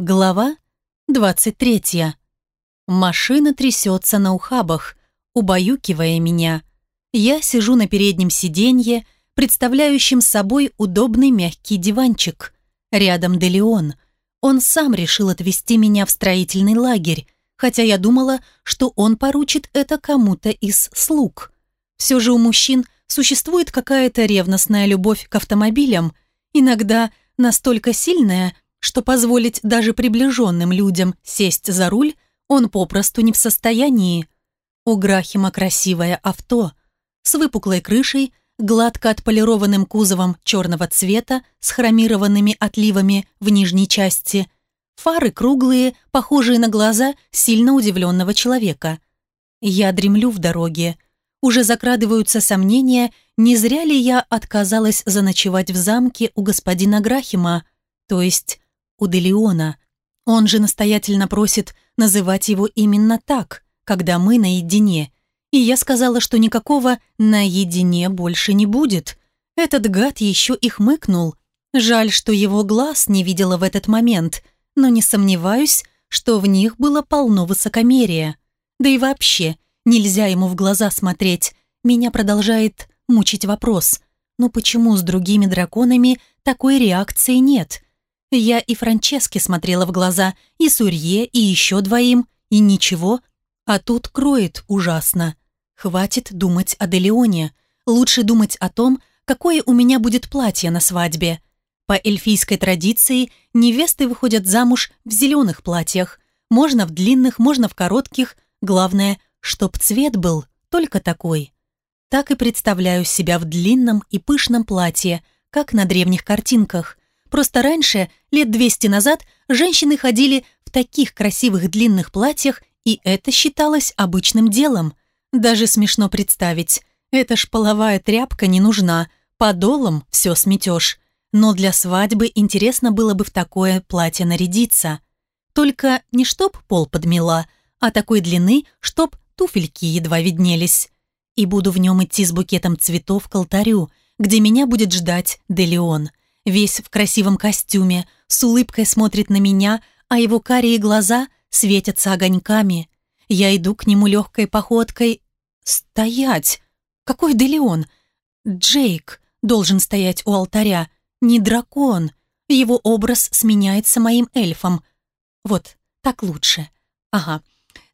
Глава 23. Машина трясется на ухабах, убаюкивая меня. Я сижу на переднем сиденье, представляющем собой удобный мягкий диванчик. Рядом Делеон. Он сам решил отвезти меня в строительный лагерь, хотя я думала, что он поручит это кому-то из слуг. Все же у мужчин существует какая-то ревностная любовь к автомобилям, иногда настолько сильная – что позволить даже приближенным людям сесть за руль он попросту не в состоянии. У Грахима красивое авто с выпуклой крышей, гладко отполированным кузовом черного цвета с хромированными отливами в нижней части, фары круглые, похожие на глаза сильно удивленного человека. Я дремлю в дороге. Уже закрадываются сомнения, не зря ли я отказалась заночевать в замке у господина Грахима, то есть у Делиона. Он же настоятельно просит называть его именно так, когда мы наедине. И я сказала, что никакого «наедине» больше не будет. Этот гад еще и хмыкнул. Жаль, что его глаз не видела в этот момент, но не сомневаюсь, что в них было полно высокомерия. Да и вообще, нельзя ему в глаза смотреть. Меня продолжает мучить вопрос. Но почему с другими драконами такой реакции нет? Я и Франческе смотрела в глаза, и Сурье, и еще двоим, и ничего. А тут кроет ужасно. Хватит думать о Делеоне. Лучше думать о том, какое у меня будет платье на свадьбе. По эльфийской традиции невесты выходят замуж в зеленых платьях. Можно в длинных, можно в коротких. Главное, чтоб цвет был только такой. Так и представляю себя в длинном и пышном платье, как на древних картинках. Просто раньше, лет 200 назад, женщины ходили в таких красивых длинных платьях, и это считалось обычным делом. Даже смешно представить. Это ж половая тряпка не нужна, подолом все сметешь. Но для свадьбы интересно было бы в такое платье нарядиться. Только не чтоб пол подмела, а такой длины, чтоб туфельки едва виднелись. И буду в нем идти с букетом цветов к алтарю, где меня будет ждать Делеон. Весь в красивом костюме, с улыбкой смотрит на меня, а его карие глаза светятся огоньками. Я иду к нему легкой походкой. «Стоять! Какой Делеон? Джейк должен стоять у алтаря, не дракон. Его образ сменяется моим эльфом. Вот, так лучше. Ага.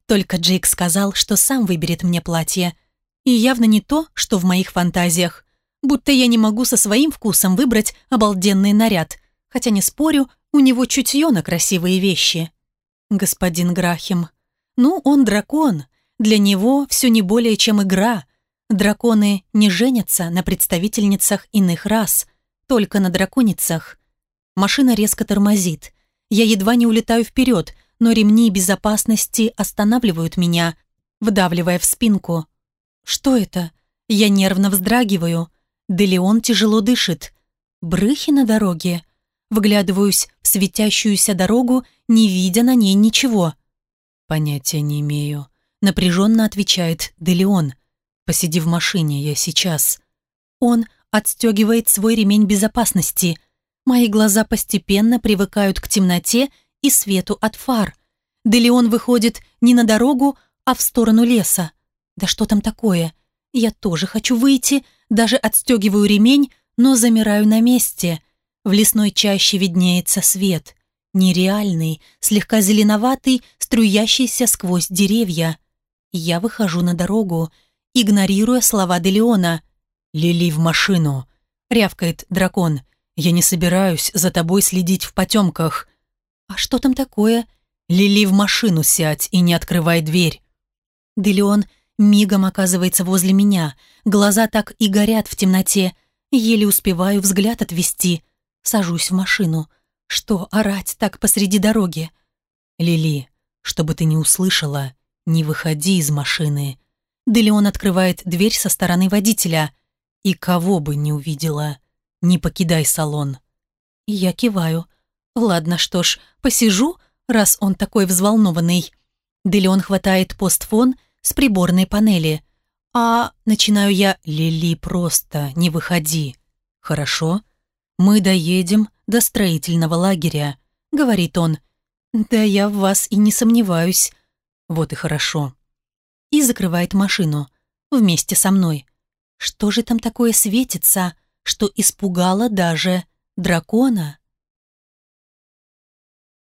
Только Джейк сказал, что сам выберет мне платье. И явно не то, что в моих фантазиях будто я не могу со своим вкусом выбрать обалденный наряд, хотя не спорю, у него чутье на красивые вещи. Господин Грахим. Ну, он дракон. Для него все не более чем игра. Драконы не женятся на представительницах иных рас, только на драконицах. Машина резко тормозит. Я едва не улетаю вперед, но ремни безопасности останавливают меня, вдавливая в спинку. Что это? Я нервно вздрагиваю. Да тяжело дышит. Брыхи на дороге. Выглядываюсь в светящуюся дорогу, не видя на ней ничего. «Понятия не имею», — напряженно отвечает Делеон. «Посиди в машине, я сейчас». Он отстегивает свой ремень безопасности. Мои глаза постепенно привыкают к темноте и свету от фар. Делеон выходит не на дорогу, а в сторону леса. Да что там такое? Я тоже хочу выйти, даже отстегиваю ремень, но замираю на месте. В лесной чаще виднеется свет. Нереальный, слегка зеленоватый, струящийся сквозь деревья. Я выхожу на дорогу, игнорируя слова Делеона. «Лили в машину!» — рявкает дракон. «Я не собираюсь за тобой следить в потемках». «А что там такое?» «Лили в машину сядь и не открывай дверь». Делеон мигом оказывается возле меня. Глаза так и горят в темноте. Еле успеваю взгляд отвести. Сажусь в машину. Что орать так посреди дороги? Лили, чтобы ты не услышала, не выходи из машины. Делеон открывает дверь со стороны водителя. И кого бы не увидела, не покидай салон. Я киваю. Ладно, что ж, посижу, раз он такой взволнованный. Делеон хватает постфон с приборной панели. «А...» — начинаю я. «Лили, просто не выходи». «Хорошо. Мы доедем до строительного лагеря», — говорит он. «Да я в вас и не сомневаюсь». «Вот и хорошо». И закрывает машину. Вместе со мной. Что же там такое светится, что испугало даже дракона?